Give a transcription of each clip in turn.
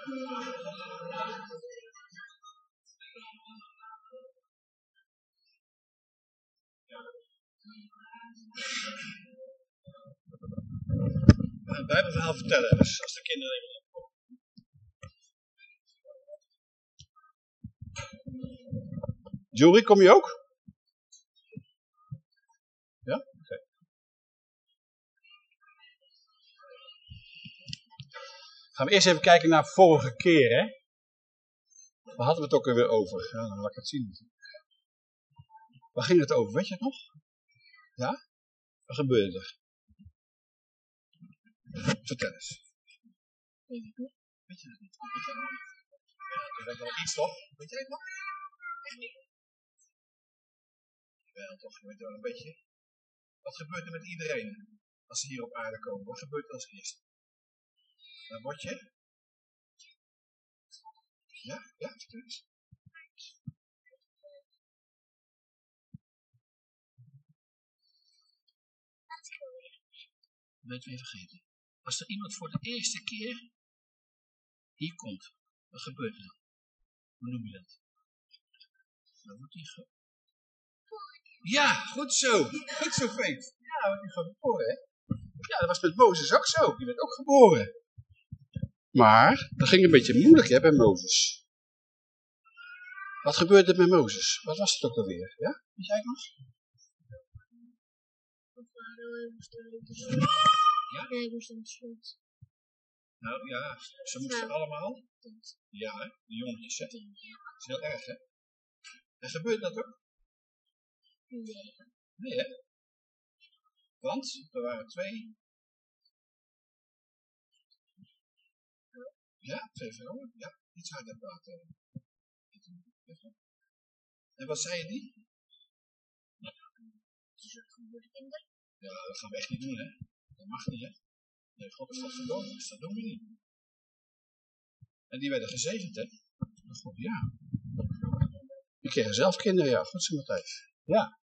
Een bijbelverhaal vertellen, dus als de kinderen even Jury, kom je ook? Gaan we eerst even kijken naar vorige keer, hè? Waar hadden we het ook alweer over? Ja, dan laat ik het zien. Waar ging het over? Weet je het nog? Ja? Wat gebeurde er? Vertel eens. Weet niet. Weet je het niet? Weet je het nog? Ja, je weet wel iets toch? Weet jij het nog? Wel toch, je weet wel een beetje. Wat gebeurt er met iedereen als ze hier op aarde komen? Wat gebeurt er als eerste? Dan word je? Ja, ja, vertel. Weet even vergeten. Als er iemand voor de eerste keer hier komt, wat gebeurt er dan? Hoe noem je dat? Dan wordt hij ge... Ja, goed zo. Goed zo, Veet. Ja, wordt hij geboren, hè? Ja, dat was met Mozes ook zo. Die werd ook geboren. Maar, dat ging een beetje moeilijk, hè, bij Mozes. Wat gebeurde er met Mozes? Wat was het ook alweer? Ja? Weet jij het nog? Ja? Nee, slot. Nou ja, ze moesten Ja. allemaal. Ja, hè? De jongetjes, hè? Dat is heel erg, hè? En gebeurt dat ook? Nee. Nee, hè? Want er waren twee. Ja, twee vrouwen. Ja, iets harder praten. En wat zei die? Dus de kinderen. Ja, dat gaan we echt niet doen, hè? Dat mag niet, hè? Nee, God is dat dus dat doen we niet. En die werden gezegend, hè? Dat God, ja. Die kregen zelf kinderen, ja. Goed zo, Matthijs. Ja.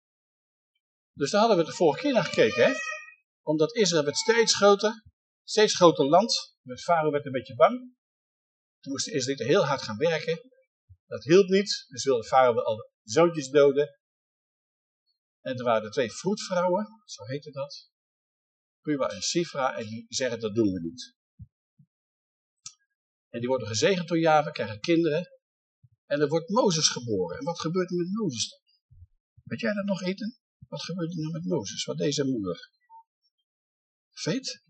Dus daar hadden we de vorige keer naar gekeken, hè? Omdat Israël werd steeds groter, steeds groter land. De vader werd een beetje bang. Toen moesten de Israëlieten heel hard gaan werken. Dat hielp niet, dus wilde Farao al zoontjes doden. En er waren twee vroedvrouwen, zo heette dat. Puwa en Sifra, en die zeggen dat doen we niet. En die worden gezegend door Java, krijgen kinderen. En er wordt Mozes geboren. En wat gebeurt er met Mozes dan? Weet jij dat nog, Eten? Wat gebeurt er nou met Mozes? Wat zijn moeder? Veet?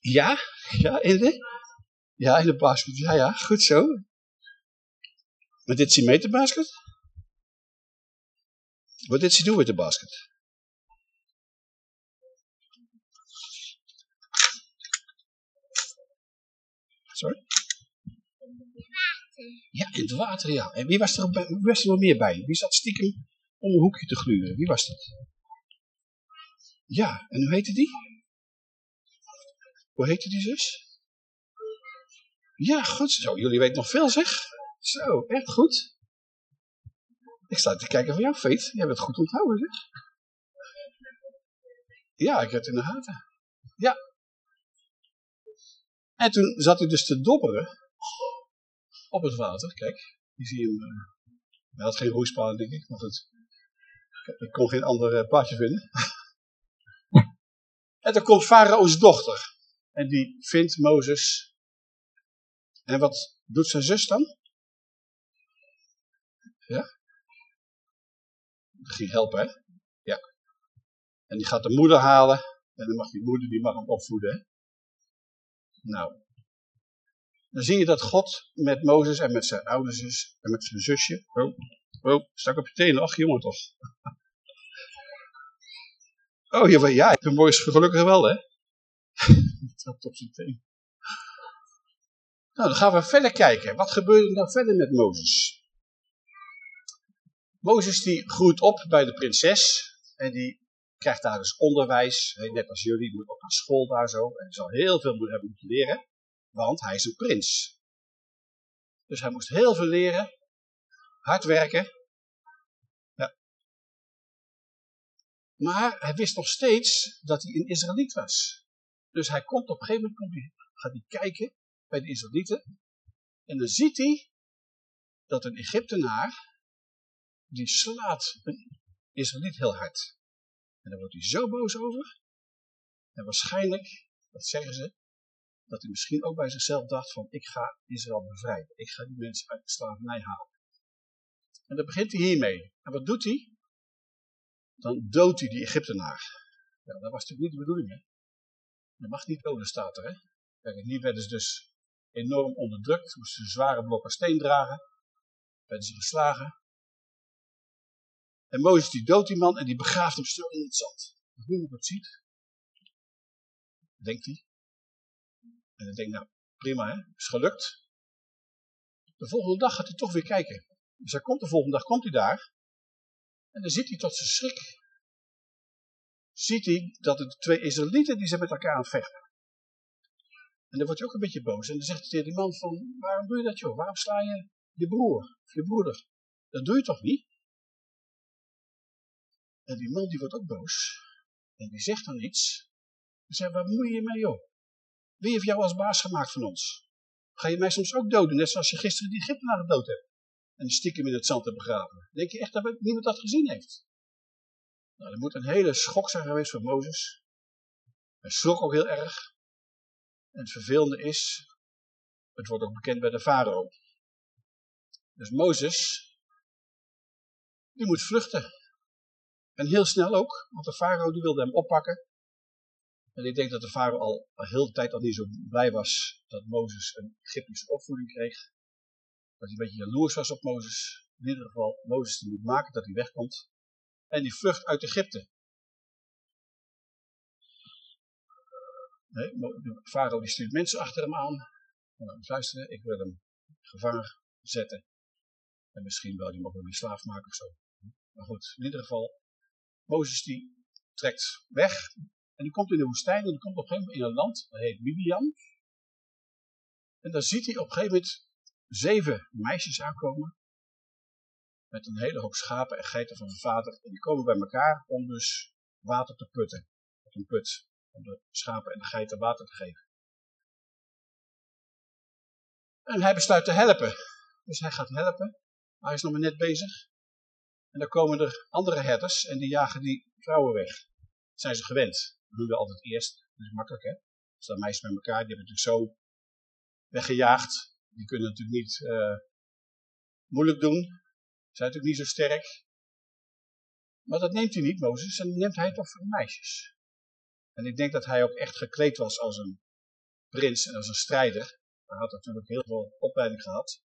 Ja? Ja, de? Ja, in de basket. Ja, ja, goed zo. Wat did ze met de basket? What did she do with the basket? Sorry? Ja, in het water, ja. En wie was er, was er meer bij? Wie zat stiekem om een hoekje te gluren? Wie was dat? Ja, en hoe heette die? Hoe heette die zus? Ja, goed zo. Jullie weten nog veel, zeg. Zo, echt goed. Ik sta te kijken van jou, Veet. Jij het goed onthouden, zeg. Ja, ik heb het in de gaten. Ja. En toen zat hij dus te dobberen op het water. Kijk, hier zie je hem. eh, Hij had geen roeispaan, denk ik, maar goed. Ik, kon geen ander eh, paardje vinden. en dan komt Farao's dochter. En die vindt Mozes. En wat doet zijn zus dan? Ja? Ging helpen, hè? Ja. En die gaat de moeder halen. En dan mag die moeder, die mag hem opvoeden, hè? Nou. Dan zie je dat God met Mozes en met zijn ouders zus en met zijn zusje. Oh, oh, stak op je tenen. Ach, jongen toch. Oh, ja, ja, ik ben mooi gelukkig wel, hè? Trapt op zijn teen. Nou, dan gaan we verder kijken. Wat gebeurt er nou verder met Mozes? Mozes die groeit op bij de prinses. En die krijgt daar dus onderwijs. Net als jullie, moet ook naar school daar zo. En zal heel veel hebben moeten leren. Want hij is een prins. Dus hij moest heel veel leren. Hard werken. Ja. Maar hij wist nog steeds dat hij een Israëliet was. Dus hij komt op een gegeven moment, gaat hij kijken bij de Israëlieten. En dan ziet hij dat een Egyptenaar, die slaat een Israëliet heel hard. En daar wordt hij zo boos over. En waarschijnlijk, dat zeggen ze, dat hij misschien ook bij zichzelf dacht van ik ga Israël bevrijden. Ik ga die mensen uit de slavernij halen. En dan begint hij hiermee. En wat doet hij? Dan doodt hij die Egyptenaar. Ja, dat was natuurlijk niet de bedoeling. Hè? Je mag niet doden, staat er. Hè? Kijk, hier werden ze dus enorm onderdrukt. Moesten ze zware blokken steen dragen. Werden ze geslagen. En Mozes die doodt die man en die begraaft hem stil in het zand. Als niemand het ziet, denkt hij. En dan denkt nou, prima hè, is gelukt. De volgende dag gaat hij toch weer kijken. Dus hij komt de volgende dag, komt hij daar. En dan ziet hij tot zijn schrik. Ziet hij dat het twee Israëlieten die zijn met elkaar aan het vechten. En dan wordt hij ook een beetje boos. En dan zegt hij die man van, waarom doe je dat joh? Waarom sla je je broer of je broeder? Dat doe je toch niet? En die man die wordt ook boos. En die zegt dan iets. Zegt, waar moet je mee joh? Wie heeft jou als baas gemaakt van ons? Ga je mij soms ook doden, net zoals je gisteren die Egyptenaar gedood hebt? En stiekem in het zand te begraven. Denk je echt dat niemand dat gezien heeft? Nou, dat moet een hele schok zijn geweest voor Mozes. Hij schrok ook heel erg. En het vervelende is, het wordt ook bekend bij de farao. Dus Mozes, die moet vluchten. En heel snel ook, want de farao die wilde hem oppakken. En ik denk dat de farao al heel de tijd al niet zo blij was dat Mozes een Egyptische opvoeding kreeg. Dat hij een beetje jaloers was op Mozes. In ieder geval, Mozes die moet maken dat hij wegkomt. En die vlucht uit Egypte. Nee, de farao die stuurt mensen achter hem aan. Nou, luisteren, ik wil hem gevangen zetten. En misschien hij hem ook wel weer slaaf maken of zo. Maar goed, in ieder geval, Mozes die trekt weg. En die komt in de woestijn en die komt op een gegeven moment in een land, dat heet Midian. En dan ziet hij op een gegeven moment zeven meisjes aankomen. Met een hele hoop schapen en geiten van zijn vader. En die komen bij elkaar om dus water te putten. Op een put. Om de schapen en de geiten water te geven. En hij besluit te helpen. Dus hij gaat helpen. Maar hij is nog maar net bezig. En dan komen er andere herders en die jagen die vrouwen weg. Dat zijn ze gewend. Dat doen we altijd eerst. Dat is makkelijk hè. Staan meisjes met elkaar, die hebben natuurlijk zo weggejaagd. Die kunnen natuurlijk niet uh, moeilijk doen. Ze zijn natuurlijk niet zo sterk. Maar dat neemt hij niet, Mozes. En neemt hij toch voor de meisjes. En ik denk dat hij ook echt gekleed was als een prins en als een strijder. Hij had natuurlijk heel veel opleiding gehad.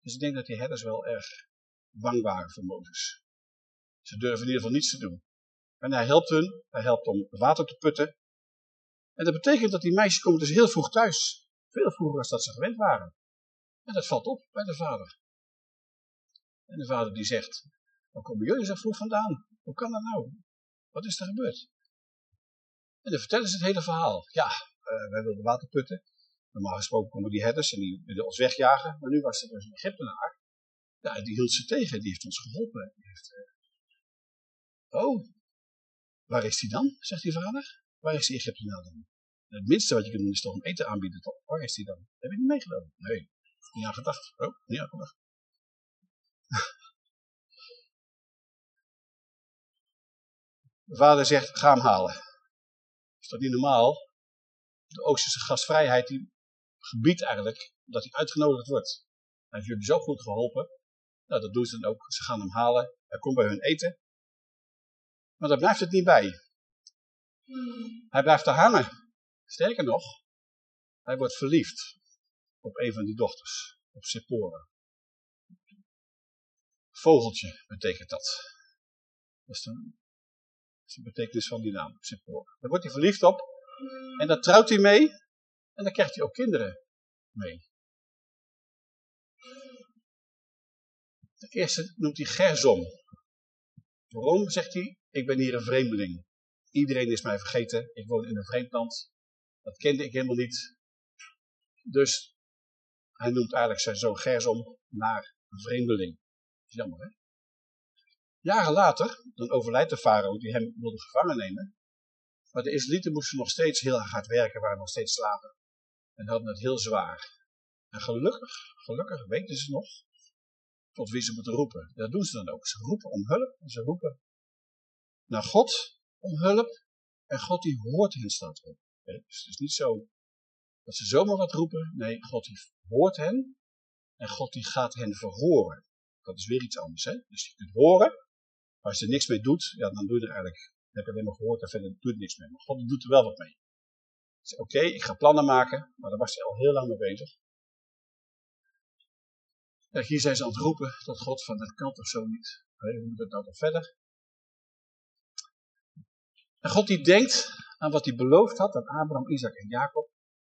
Dus ik denk dat die herders wel erg bang waren voor Mozes. Ze durven in ieder geval niets te doen. En hij helpt hun, hij helpt om water te putten. En dat betekent dat die meisjes komen dus heel vroeg thuis. Veel vroeger dan dat ze gewend waren. En dat valt op bij de vader. En de vader die zegt, waar komen jullie zo vroeg vandaan? Hoe kan dat nou? Wat is er gebeurd? En dan vertellen ze het hele verhaal. Ja, uh, wij wilden water putten. Normaal gesproken komen die herders en die ons wegjagen. Maar nu was er dus een Egyptenaar. Ja, die hield ze tegen. Die heeft ons geholpen. Heeft, uh... Oh, waar is die dan? Zegt die vader. Waar is die Egyptenaar dan? Het minste wat je kunt doen is toch om eten aanbieden, toch? Waar is die dan? Heb je niet meegenomen? Nee, niet aan gedacht. Oh, niet aan gedacht. De vader zegt, ga hem halen. Dat niet normaal? De Oosterse gastvrijheid die gebiedt eigenlijk dat hij uitgenodigd wordt. Hij heeft jullie zo goed geholpen. Nou, dat doen ze dan ook. Ze gaan hem halen. Hij komt bij hun eten. Maar daar blijft het niet bij. Hij blijft er hangen. Sterker nog, hij wordt verliefd op een van die dochters, op Sephora. Vogeltje betekent dat. Dat is de, de betekenis van die naam, Sephora. Daar wordt hij verliefd op en daar trouwt hij mee en dan krijgt hij ook kinderen mee. De eerste noemt hij Gersom. Waarom, zegt hij, ik ben hier een vreemdeling. Iedereen is mij vergeten, ik woon in een vreemd land. Dat kende ik helemaal niet. Dus hij noemt eigenlijk zijn zoon Gersom naar een vreemdeling. Jammer hè. Jaren later, dan overlijdt de farao die hem wilde gevangen nemen. Maar de Israëlieten moesten nog steeds heel hard werken, waren nog steeds slaven. En hadden het heel zwaar. En gelukkig, gelukkig weten ze nog tot wie ze moeten roepen. Dat doen ze dan ook. Ze roepen om hulp en ze roepen naar God om hulp. En God die hoort hen staat op. Dus het is niet zo dat ze zomaar wat roepen. Nee, God die hoort hen. En God die gaat hen verhoren. Dat is weer iets anders. Hè? Dus je kunt horen. Als je er niks mee doet, ja, dan doe je er eigenlijk, heb je alleen maar gehoord en verder doet niks mee. Maar God doet er wel wat mee. Dus oké, ik ga plannen maken. Maar daar was hij al heel lang mee bezig. Kijk, hier zijn ze aan het roepen tot God van dat kan toch zo niet. Hoe moet het nou toch verder? En God die denkt aan wat hij beloofd had aan Abraham, Isaac en Jacob.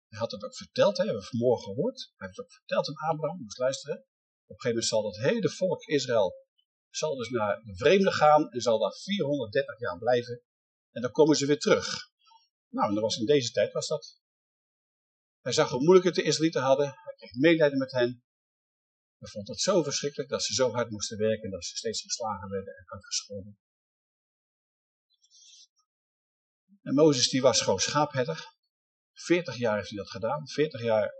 Hij had het ook verteld, hè, hebben we vanmorgen gehoord. Hij heeft het ook verteld aan Abraham, moest luisteren. Op een gegeven moment zal dat hele volk Israël zal dus naar de vreemde gaan en zal daar 430 jaar blijven. En dan komen ze weer terug. Nou, en dat was in deze tijd was dat. Hij zag hoe moeilijk het de Israëlieten hadden. Hij kreeg medelijden met hen. Hij vond het zo verschrikkelijk dat ze zo hard moesten werken dat ze steeds geslagen werden en uitgescholden. En Mozes die was gewoon schaapherder. 40 jaar heeft hij dat gedaan. 40 jaar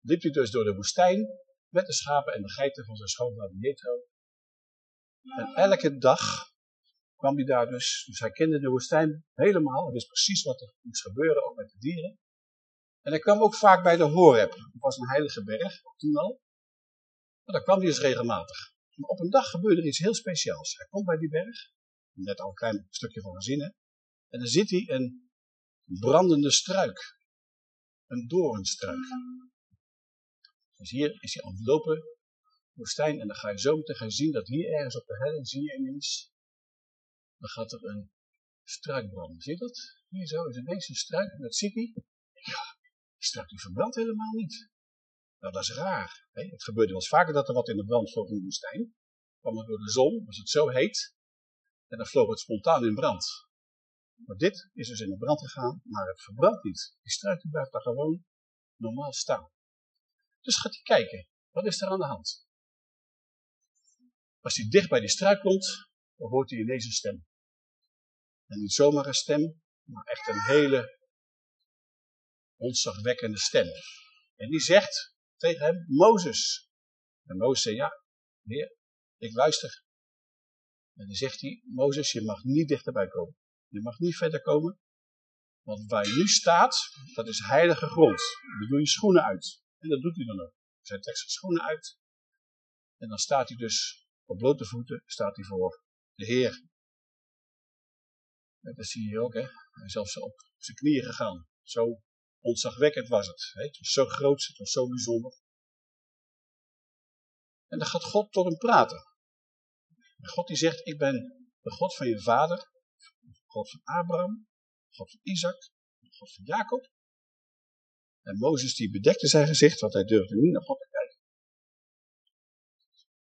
liep hij dus door de woestijn met de schapen en de geiten van zijn schoonvader Jethro. En elke dag kwam hij daar dus. Dus hij kende de woestijn helemaal. Hij wist precies wat er moest gebeuren, ook met de dieren. En hij kwam ook vaak bij de Horeb. Dat was een heilige berg, toen al. Maar daar kwam hij dus regelmatig. Maar op een dag gebeurde er iets heel speciaals. Hij komt bij die berg. Net al een klein stukje van gezien. En dan ziet hij een brandende struik. Een doornstruik. Dus hier is hij aan woestijn, en dan ga je zo meteen gaan zien dat hier ergens op de helling zie je ineens, dan gaat er een struik branden. Zie je dat? Hier zo is ineens een struik, en dat ziet hij. Ja, die struik die verbrandt helemaal niet. Nou, dat is raar. Hè? Het gebeurde wel eens vaker dat er wat in de brand vloog in de woestijn. Kwam het door de zon, was het zo heet, en dan vloog het spontaan in brand. Maar dit is dus in de brand gegaan, maar het verbrandt niet. Die struik die blijft daar gewoon normaal staan. Dus gaat hij kijken, wat is er aan de hand? Als hij dicht bij die struik komt, dan hoort hij ineens een stem. En niet zomaar een stem, maar echt een hele ontzagwekkende stem. En die zegt tegen hem, Mozes. En Mozes zegt, ja, heer, ik luister. En dan zegt hij, Mozes, je mag niet dichterbij komen. Je mag niet verder komen. Want waar je nu staat, dat is heilige grond. Dan doe je schoenen uit. En dat doet hij dan ook. Hij trekt zijn schoenen uit. En dan staat hij dus op blote voeten staat hij voor de Heer. En dat zie je ook, hè. Hij is zelfs op zijn knieën gegaan. Zo ontzagwekkend was het. Hè? Het was zo groot, het was zo bijzonder. En dan gaat God tot hem praten. En God die zegt, ik ben de God van je vader, God van Abraham, God van Isaac, God van Jacob. En Mozes die bedekte zijn gezicht, want hij durfde niet naar God te.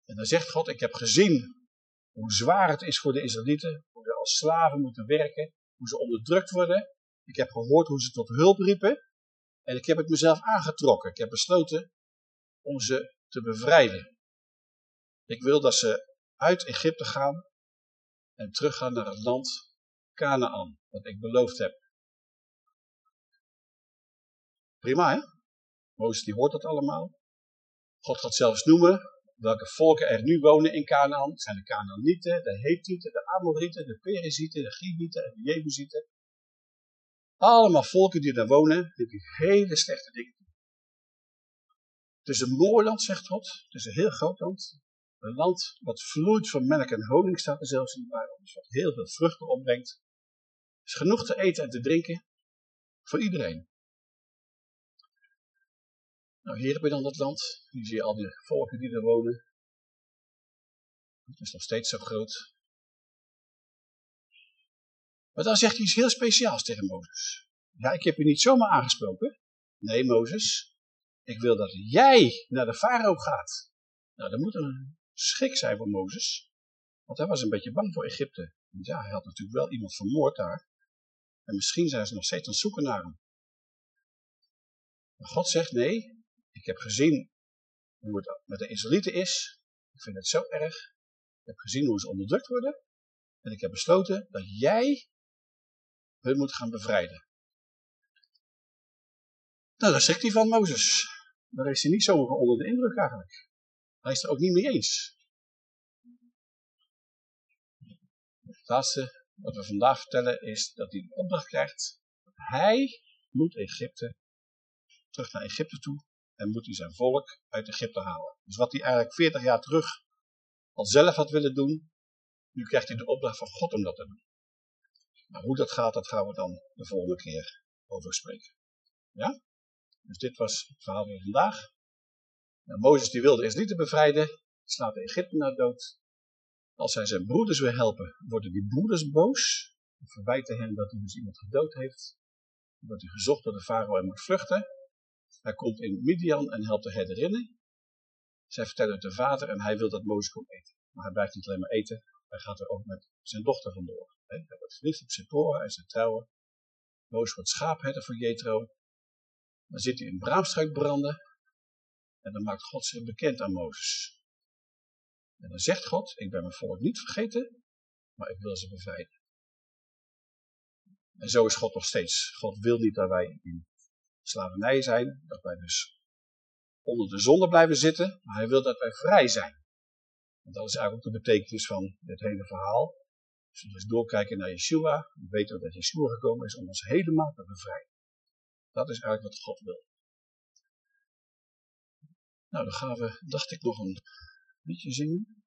En dan zegt God, ik heb gezien hoe zwaar het is voor de Israëlieten, hoe ze als slaven moeten werken, hoe ze onderdrukt worden. Ik heb gehoord hoe ze tot hulp riepen. En ik heb het mezelf aangetrokken. Ik heb besloten om ze te bevrijden. Ik wil dat ze uit Egypte gaan en teruggaan naar het land Canaan, wat ik beloofd heb. Prima hè? Mozes die hoort dat allemaal. God gaat zelfs noemen welke volken er nu wonen in Canaan. Het zijn de Canaanieten, de Hethieten, de Amorieten, de Perizieten, de Gibieten en de Jebusieten. Allemaal volken die daar wonen, die hele slechte dingen. Het is een mooi land, zegt God. Het is een heel groot land. Een land wat vloeit van melk en honing, staat er zelfs in de Bijbel. Dus wat heel veel vruchten opbrengt. Er is genoeg te eten en te drinken voor iedereen. Nou, hier heb je dan dat land. Hier zie je al die volken die er wonen. Het is nog steeds zo groot. Maar dan zegt hij iets heel speciaals tegen Mozes. Ja, ik heb je niet zomaar aangesproken. Nee, Mozes. Ik wil dat jij naar de farao gaat. Nou, dat moet een schrik zijn voor Mozes. Want hij was een beetje bang voor Egypte. Want ja, hij had natuurlijk wel iemand vermoord daar. En misschien zijn ze nog steeds aan het zoeken naar hem. Maar God zegt, nee, ik heb gezien hoe het met de Israëlieten is. Ik vind het zo erg. Ik heb gezien hoe ze onderdrukt worden. En ik heb besloten dat jij hun moet gaan bevrijden. Nou, daar zegt hij van Mozes. Daar is hij niet zo onder de indruk eigenlijk. Hij is er ook niet mee eens. Het laatste wat we vandaag vertellen is dat hij de opdracht krijgt. Hij moet Egypte, terug naar Egypte toe en moet hij zijn volk uit Egypte halen. Dus wat hij eigenlijk 40 jaar terug al zelf had willen doen, nu krijgt hij de opdracht van God om dat te doen. Maar hoe dat gaat, dat gaan we dan de volgende keer over spreken. Ja? Dus dit was het verhaal van vandaag. Nou, Mozes die wilde te bevrijden, slaat de Egyptenaar dood. Als hij zijn broeders wil helpen, worden die broeders boos. Verwijten hem dat hij dus iemand gedood heeft. Wordt hij gezocht door de farao en moet vluchten. Hij komt in Midian en helpt de herderinnen. Zij vertellen het de vader en hij wil dat Mozes komt eten. Maar hij blijft niet alleen maar eten, hij gaat er ook met zijn dochter vandoor. Hij wordt verliefd op Sephora en zijn trouwen. Mozes wordt schaapherder voor Jethro. Dan zit hij in braamstruik branden. En dan maakt God zich bekend aan Mozes. En dan zegt God, ik ben mijn volk niet vergeten, maar ik wil ze bevrijden. En zo is God nog steeds. God wil niet dat wij in slavernij zijn, dat wij dus onder de zonde blijven zitten, maar hij wil dat wij vrij zijn. En dat is eigenlijk ook de betekenis van dit hele verhaal. Als we dus doorkijken naar Yeshua, dan weten we dat Yeshua gekomen is om ons helemaal te bevrijden. Dat is eigenlijk wat God wil. Nou, dan gaan we, dacht ik, nog een liedje zingen.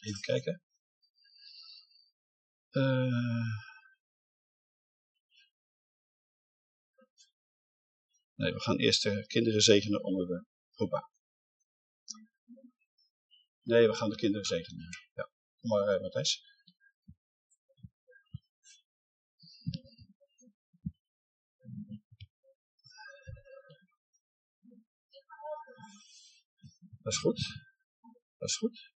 Even kijken. Uh, nee, we gaan eerst de kinderen zegenen onder de groep Nee, we gaan de kinderen zegenen. Ja, kom maar uh, Matthijs. Dat is goed. Dat is goed.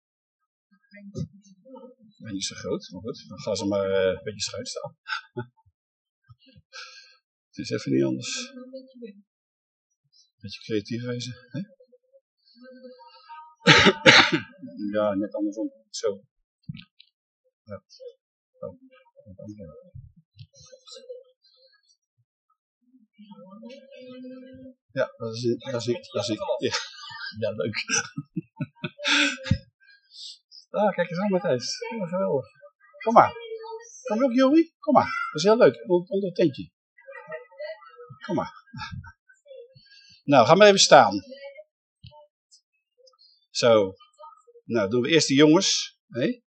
Ik ben niet zo groot, maar goed. Dan gaan ze maar uh, een beetje schuin staan. Het is even niet anders. Beetje creatief. Hè? ja, net andersom. Zo. Ja. Oh, ja, dat is, dat is, dat is, ja. Ja, leuk. ah, kijk eens aan Matthijs. Ja, geweldig. Kom maar. Kom je ook, Joey? Kom maar. Dat is heel leuk. Onder het tentje. Kom maar. Nou, ga maar even staan. Zo. Nou, doen we eerst de jongens. Hey.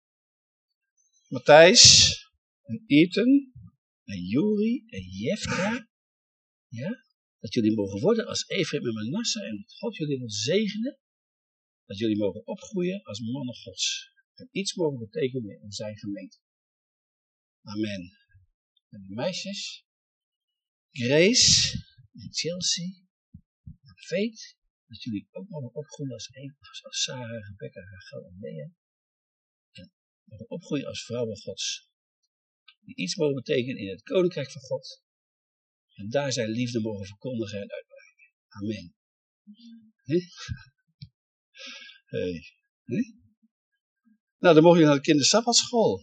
Matthijs. En Ethan. En Juri. En Jefka. Ja dat jullie mogen worden als Ephraim en Manasse en dat God jullie wil zegenen, dat jullie mogen opgroeien als mannen gods en iets mogen betekenen in zijn gemeente. Amen. En de meisjes, Grace en Chelsea dat jullie ook mogen opgroeien als, Sarah, Rebecca, Rachel en Lea. En opgroeien als vrouwen gods. Die iets mogen betekenen in het koninkrijk van God en daar zijn liefde mogen verkondigen en uitbreiden. Amen. He? Hey. He? Nou, dan mogen jullie naar de kindersabbatschool.